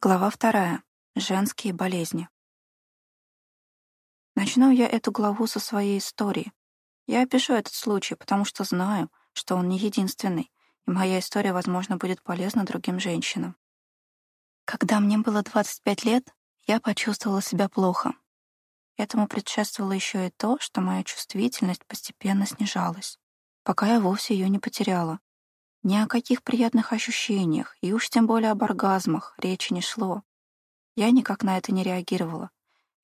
Глава вторая. Женские болезни. Начну я эту главу со своей истории. Я опишу этот случай, потому что знаю, что он не единственный, и моя история, возможно, будет полезна другим женщинам. Когда мне было 25 лет, я почувствовала себя плохо. Этому предшествовало еще и то, что моя чувствительность постепенно снижалась, пока я вовсе ее не потеряла. Ни о каких приятных ощущениях, и уж тем более об оргазмах, речи не шло. Я никак на это не реагировала.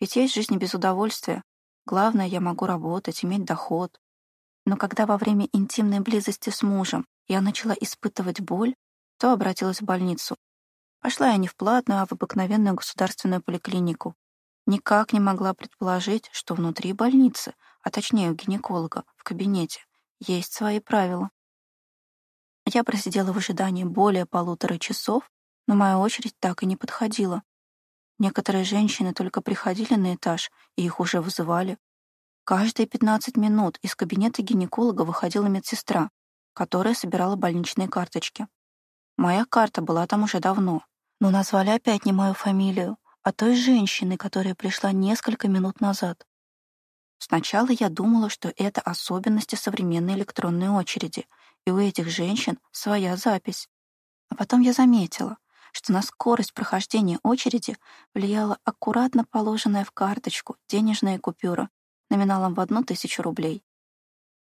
Ведь есть жизнь без удовольствия. Главное, я могу работать, иметь доход. Но когда во время интимной близости с мужем я начала испытывать боль, то обратилась в больницу. Пошла я не в платную, а в обыкновенную государственную поликлинику. Никак не могла предположить, что внутри больницы, а точнее у гинеколога, в кабинете, есть свои правила. Я просидела в ожидании более полутора часов, но моя очередь так и не подходила. Некоторые женщины только приходили на этаж, и их уже вызывали. Каждые 15 минут из кабинета гинеколога выходила медсестра, которая собирала больничные карточки. Моя карта была там уже давно, но назвали опять не мою фамилию, а той женщины, которая пришла несколько минут назад. Сначала я думала, что это особенности современной электронной очереди — и у этих женщин своя запись. А потом я заметила, что на скорость прохождения очереди влияла аккуратно положенная в карточку денежная купюра номиналом в одну тысячу рублей.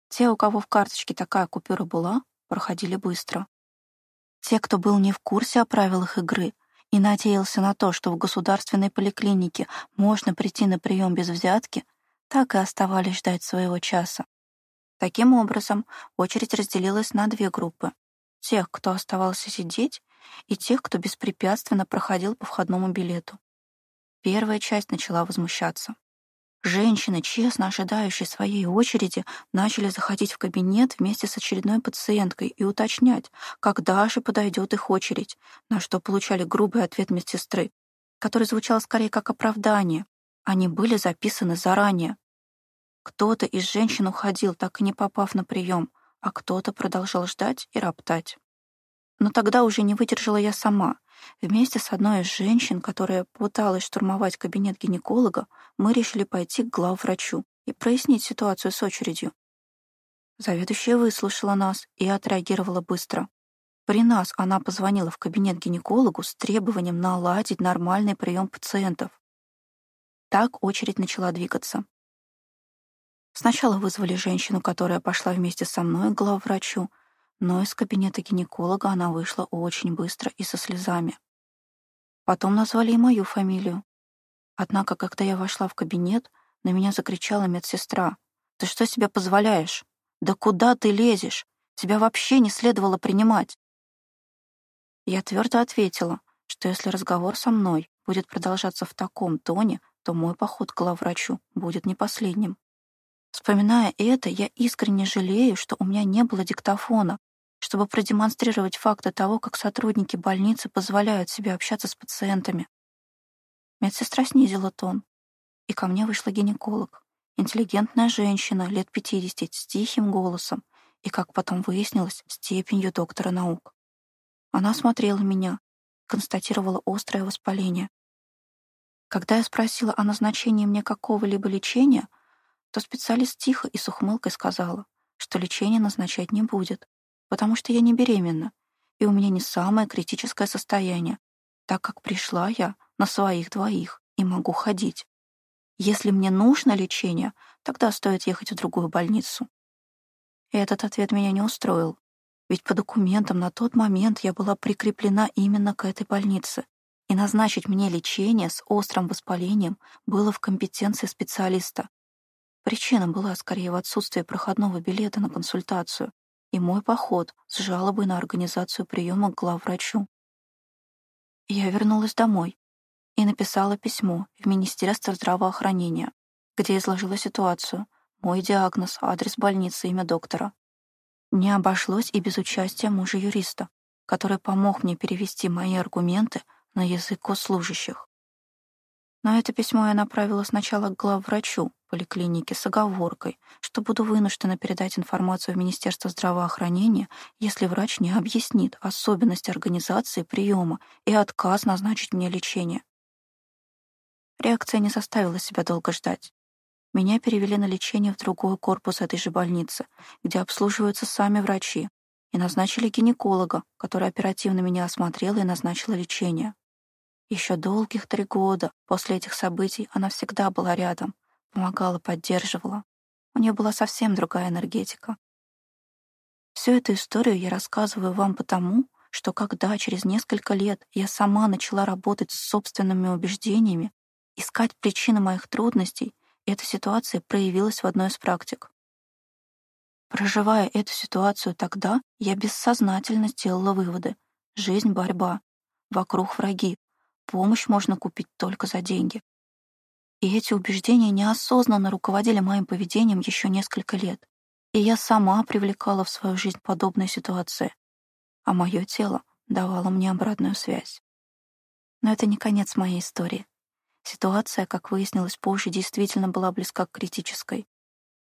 Те, у кого в карточке такая купюра была, проходили быстро. Те, кто был не в курсе о правилах игры и надеялся на то, что в государственной поликлинике можно прийти на прием без взятки, так и оставались ждать своего часа. Таким образом, очередь разделилась на две группы. Тех, кто оставался сидеть, и тех, кто беспрепятственно проходил по входному билету. Первая часть начала возмущаться. Женщины, честно ожидающие своей очереди, начали заходить в кабинет вместе с очередной пациенткой и уточнять, когда же подойдет их очередь, на что получали грубый ответ медсестры, который звучал скорее как оправдание. Они были записаны заранее. Кто-то из женщин уходил, так и не попав на прием, а кто-то продолжал ждать и роптать. Но тогда уже не выдержала я сама. Вместе с одной из женщин, которая пыталась штурмовать кабинет гинеколога, мы решили пойти к главврачу и прояснить ситуацию с очередью. Заведующая выслушала нас и отреагировала быстро. При нас она позвонила в кабинет гинекологу с требованием наладить нормальный прием пациентов. Так очередь начала двигаться. Сначала вызвали женщину, которая пошла вместе со мной к главврачу, но из кабинета гинеколога она вышла очень быстро и со слезами. Потом назвали и мою фамилию. Однако, когда я вошла в кабинет, на меня закричала медсестра. «Ты что себе позволяешь? Да куда ты лезешь? Тебя вообще не следовало принимать!» Я твердо ответила, что если разговор со мной будет продолжаться в таком тоне, то мой поход к главврачу будет не последним. Вспоминая это, я искренне жалею, что у меня не было диктофона, чтобы продемонстрировать факты того, как сотрудники больницы позволяют себе общаться с пациентами. Медсестра снизила тон, и ко мне вышла гинеколог. Интеллигентная женщина, лет 50, с тихим голосом и, как потом выяснилось, степенью доктора наук. Она смотрела меня, констатировала острое воспаление. Когда я спросила о назначении мне какого-либо лечения, то специалист тихо и с ухмылкой сказала, что лечение назначать не будет, потому что я не беременна, и у меня не самое критическое состояние, так как пришла я на своих двоих и могу ходить. Если мне нужно лечение, тогда стоит ехать в другую больницу. И этот ответ меня не устроил, ведь по документам на тот момент я была прикреплена именно к этой больнице, и назначить мне лечение с острым воспалением было в компетенции специалиста, Причина была скорее в отсутствии проходного билета на консультацию и мой поход с жалобой на организацию приема к главврачу. Я вернулась домой и написала письмо в Министерство здравоохранения, где изложила ситуацию, мой диагноз, адрес больницы, имя доктора. Не обошлось и без участия мужа-юриста, который помог мне перевести мои аргументы на язык госслужащих. Но это письмо я направила сначала к главврачу, поликлинике с оговоркой, что буду вынуждена передать информацию в Министерство здравоохранения, если врач не объяснит особенности организации приема и отказ назначить мне лечение. Реакция не заставила себя долго ждать. Меня перевели на лечение в другой корпус этой же больницы, где обслуживаются сами врачи, и назначили гинеколога, который оперативно меня осмотрела и назначила лечение. Еще долгих три года после этих событий она всегда была рядом, помогала, поддерживала. У нее была совсем другая энергетика. Всю эту историю я рассказываю вам потому, что когда через несколько лет я сама начала работать с собственными убеждениями, искать причины моих трудностей, эта ситуация проявилась в одной из практик. Проживая эту ситуацию тогда, я бессознательно сделала выводы. Жизнь — борьба. Вокруг враги. Помощь можно купить только за деньги. И эти убеждения неосознанно руководили моим поведением еще несколько лет. И я сама привлекала в свою жизнь подобные ситуации. А мое тело давало мне обратную связь. Но это не конец моей истории. Ситуация, как выяснилось позже, действительно была близка к критической.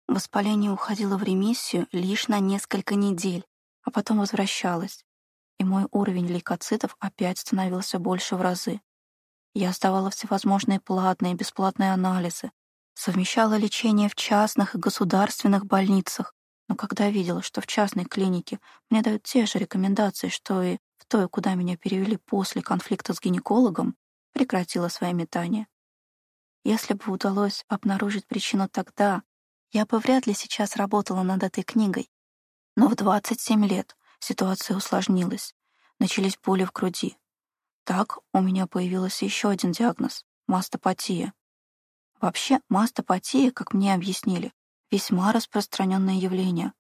Воспаление уходило в ремиссию лишь на несколько недель, а потом возвращалось, и мой уровень лейкоцитов опять становился больше в разы. Я сдавала всевозможные платные и бесплатные анализы, совмещала лечение в частных и государственных больницах, но когда видела, что в частной клинике мне дают те же рекомендации, что и в той, куда меня перевели после конфликта с гинекологом, прекратила свои метания. Если бы удалось обнаружить причину тогда, я бы вряд ли сейчас работала над этой книгой. Но в 27 лет ситуация усложнилась. Начались боли в груди. Так у меня появился еще один диагноз — мастопатия. Вообще, мастопатия, как мне объяснили, весьма распространенное явление.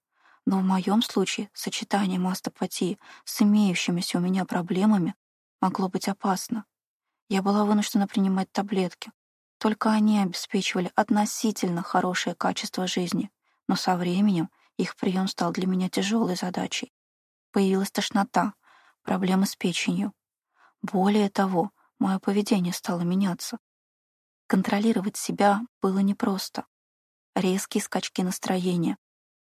Но в моем случае сочетание мастопатии с имеющимися у меня проблемами могло быть опасно. Я была вынуждена принимать таблетки, только они обеспечивали относительно хорошее качество жизни, но со временем их прием стал для меня тяжелой задачей. Появилась тошнота, проблемы с печенью. Более того, мое поведение стало меняться. Контролировать себя было непросто. Резкие скачки настроения,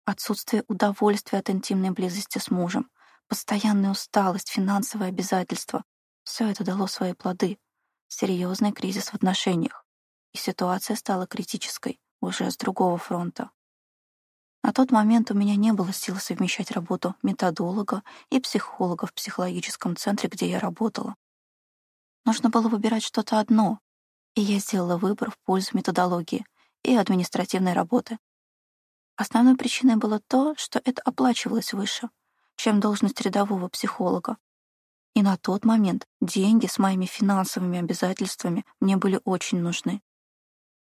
отсутствие удовольствия от интимной близости с мужем, постоянная усталость, финансовые обязательства — все это дало свои плоды. Серьезный кризис в отношениях и ситуация стала критической уже с другого фронта. На тот момент у меня не было сил совмещать работу методолога и психолога в психологическом центре, где я работала. Нужно было выбирать что-то одно, и я сделала выбор в пользу методологии и административной работы. Основной причиной было то, что это оплачивалось выше, чем должность рядового психолога. И на тот момент деньги с моими финансовыми обязательствами мне были очень нужны.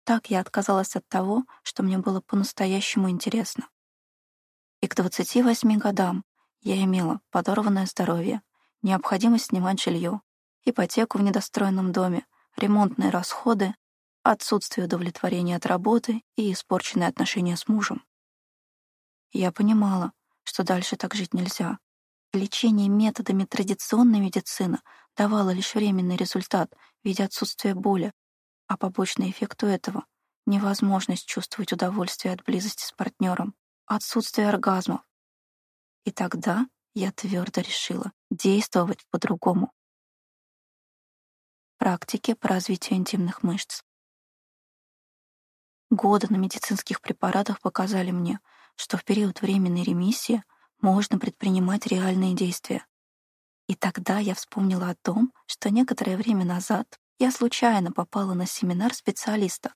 Так я отказалась от того, что мне было по-настоящему интересно. И к 28 годам я имела подорванное здоровье, необходимость снимать жилье, ипотеку в недостроенном доме, ремонтные расходы, отсутствие удовлетворения от работы и испорченные отношения с мужем. Я понимала, что дальше так жить нельзя. Лечение методами традиционной медицины давало лишь временный результат в виде отсутствия боли, а побочный эффект у этого — невозможность чувствовать удовольствие от близости с партнером, отсутствие оргазмов. И тогда я твердо решила действовать по-другому. Практики по развитию интимных мышц. Годы на медицинских препаратах показали мне, что в период временной ремиссии можно предпринимать реальные действия. И тогда я вспомнила о том, что некоторое время назад я случайно попала на семинар специалиста,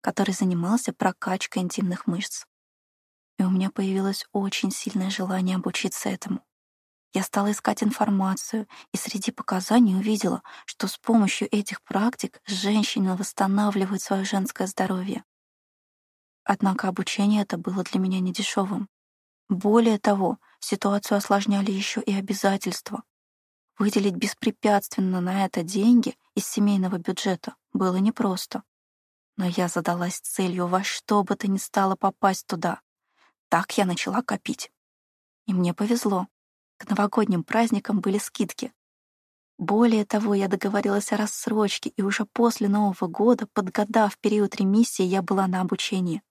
который занимался прокачкой интимных мышц. И у меня появилось очень сильное желание обучиться этому. Я стала искать информацию и среди показаний увидела, что с помощью этих практик женщина восстанавливает свое женское здоровье. Однако обучение это было для меня недешевым. Более того, ситуацию осложняли еще и обязательства. Выделить беспрепятственно на это деньги из семейного бюджета было непросто. Но я задалась целью во что бы то ни стало попасть туда. Так я начала копить. И мне повезло. К новогодним праздникам были скидки. Более того, я договорилась о рассрочке, и уже после Нового года, подгадав период ремиссии, я была на обучении.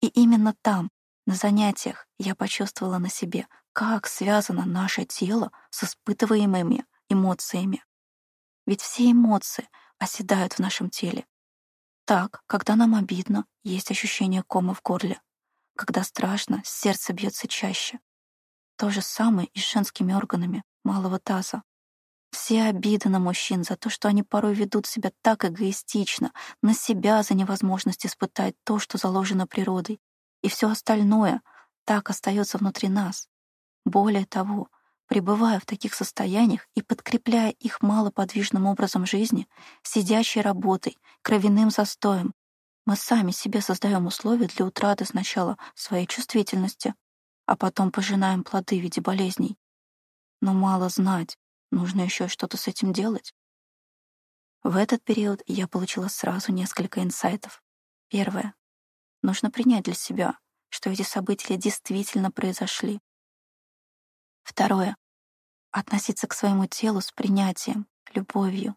И именно там, на занятиях, я почувствовала на себе, как связано наше тело с испытываемыми эмоциями. Ведь все эмоции оседают в нашем теле. Так, когда нам обидно, есть ощущение кома в горле. Когда страшно, сердце бьется чаще. То же самое и с женскими органами малого таза. Все обиды на мужчин за то, что они порой ведут себя так эгоистично, на себя за невозможность испытать то, что заложено природой, и все остальное так остается внутри нас. Более того, пребывая в таких состояниях и подкрепляя их малоподвижным образом жизни, сидящей работой, кровяным застоем, мы сами себе создаем условия для утраты сначала своей чувствительности, а потом пожинаем плоды в виде болезней. Но мало знать, Нужно еще что-то с этим делать. В этот период я получила сразу несколько инсайтов. Первое. Нужно принять для себя, что эти события действительно произошли. Второе. Относиться к своему телу с принятием, любовью.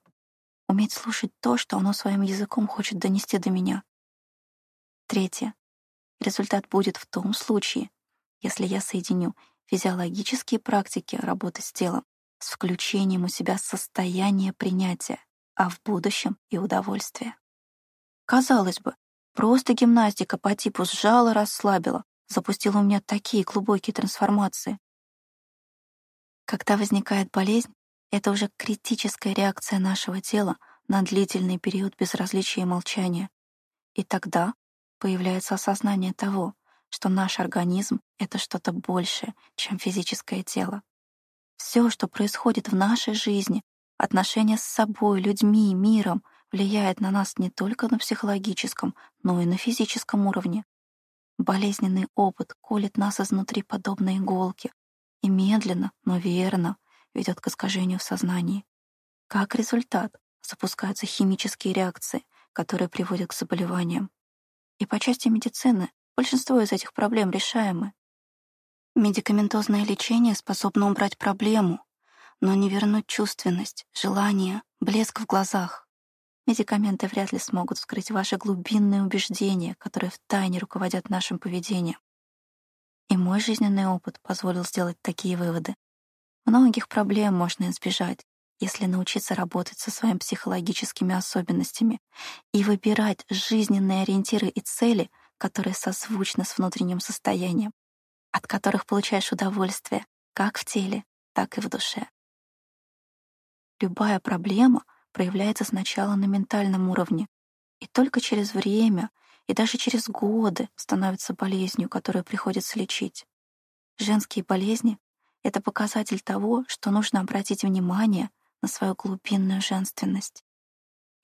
Уметь слушать то, что оно своим языком хочет донести до меня. Третье. Результат будет в том случае, если я соединю физиологические практики работы с телом с включением у себя состояния принятия, а в будущем и удовольствия. Казалось бы, просто гимнастика по типу сжала, расслабила, запустила у меня такие глубокие трансформации. Когда возникает болезнь, это уже критическая реакция нашего тела на длительный период безразличия и молчания. И тогда появляется осознание того, что наш организм — это что-то большее, чем физическое тело. Все, что происходит в нашей жизни, отношения с собой, людьми, миром, влияет на нас не только на психологическом, но и на физическом уровне. Болезненный опыт колет нас изнутри подобно иголке и медленно, но верно ведет к искажению в сознании. Как результат запускаются химические реакции, которые приводят к заболеваниям. И по части медицины большинство из этих проблем решаемы. Медикаментозное лечение способно убрать проблему, но не вернуть чувственность, желание, блеск в глазах. Медикаменты вряд ли смогут вскрыть ваши глубинные убеждения, которые втайне руководят нашим поведением. И мой жизненный опыт позволил сделать такие выводы. Многих проблем можно избежать, если научиться работать со своими психологическими особенностями и выбирать жизненные ориентиры и цели, которые созвучны с внутренним состоянием от которых получаешь удовольствие как в теле, так и в душе. Любая проблема проявляется сначала на ментальном уровне, и только через время и даже через годы становится болезнью, которую приходится лечить. Женские болезни — это показатель того, что нужно обратить внимание на свою глубинную женственность.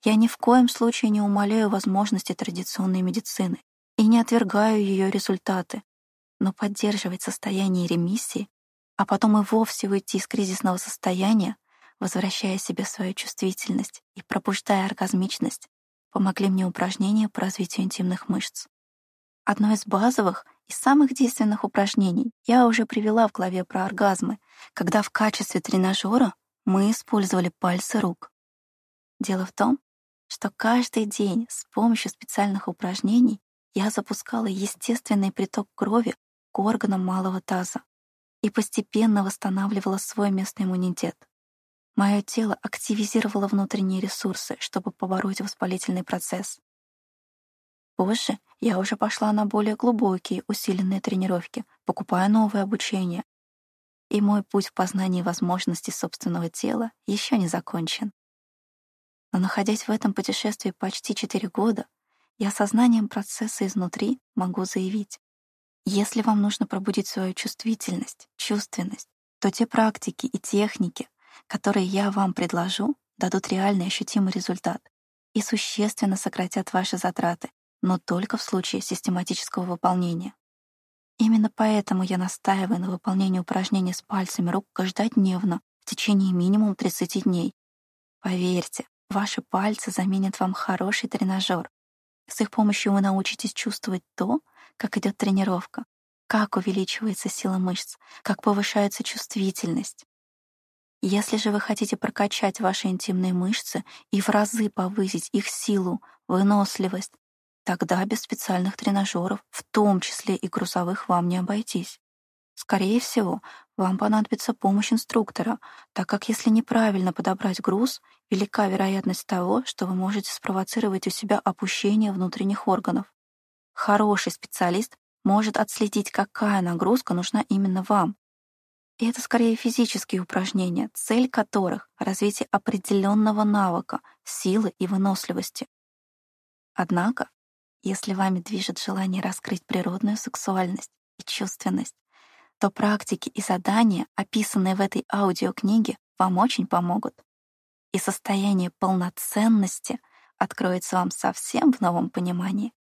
Я ни в коем случае не умаляю возможности традиционной медицины и не отвергаю ее результаты, но поддерживать состояние ремиссии, а потом и вовсе выйти из кризисного состояния, возвращая себе свою чувствительность и пробуждая оргазмичность, помогли мне упражнения по развитию интимных мышц. Одно из базовых и самых действенных упражнений я уже привела в главе про оргазмы, когда в качестве тренажера мы использовали пальцы рук. Дело в том, что каждый день с помощью специальных упражнений я запускала естественный приток крови к органам малого таза и постепенно восстанавливала свой местный иммунитет. Мое тело активизировало внутренние ресурсы, чтобы побороть воспалительный процесс. Позже я уже пошла на более глубокие усиленные тренировки, покупая новое обучение. И мой путь в познании возможностей собственного тела еще не закончен. Но находясь в этом путешествии почти 4 года, я сознанием процесса изнутри могу заявить, если вам нужно пробудить свою чувствительность, чувственность, то те практики и техники, которые я вам предложу, дадут реальный ощутимый результат и существенно сократят ваши затраты, но только в случае систематического выполнения. Именно поэтому я настаиваю на выполнении упражнений с пальцами рук каждодневно в течение минимум 30 дней. Поверьте, ваши пальцы заменят вам хороший тренажер. С их помощью вы научитесь чувствовать то, как идет тренировка, как увеличивается сила мышц, как повышается чувствительность. Если же вы хотите прокачать ваши интимные мышцы и в разы повысить их силу, выносливость, тогда без специальных тренажеров, в том числе и грузовых, вам не обойтись. Скорее всего, вам понадобится помощь инструктора, так как если неправильно подобрать груз, велика вероятность того, что вы можете спровоцировать у себя опущение внутренних органов. Хороший специалист может отследить, какая нагрузка нужна именно вам. И это скорее физические упражнения, цель которых — развитие определенного навыка, силы и выносливости. Однако, если вами движет желание раскрыть природную сексуальность и чувственность, то практики и задания, описанные в этой аудиокниге, вам очень помогут. И состояние полноценности откроется вам совсем в новом понимании.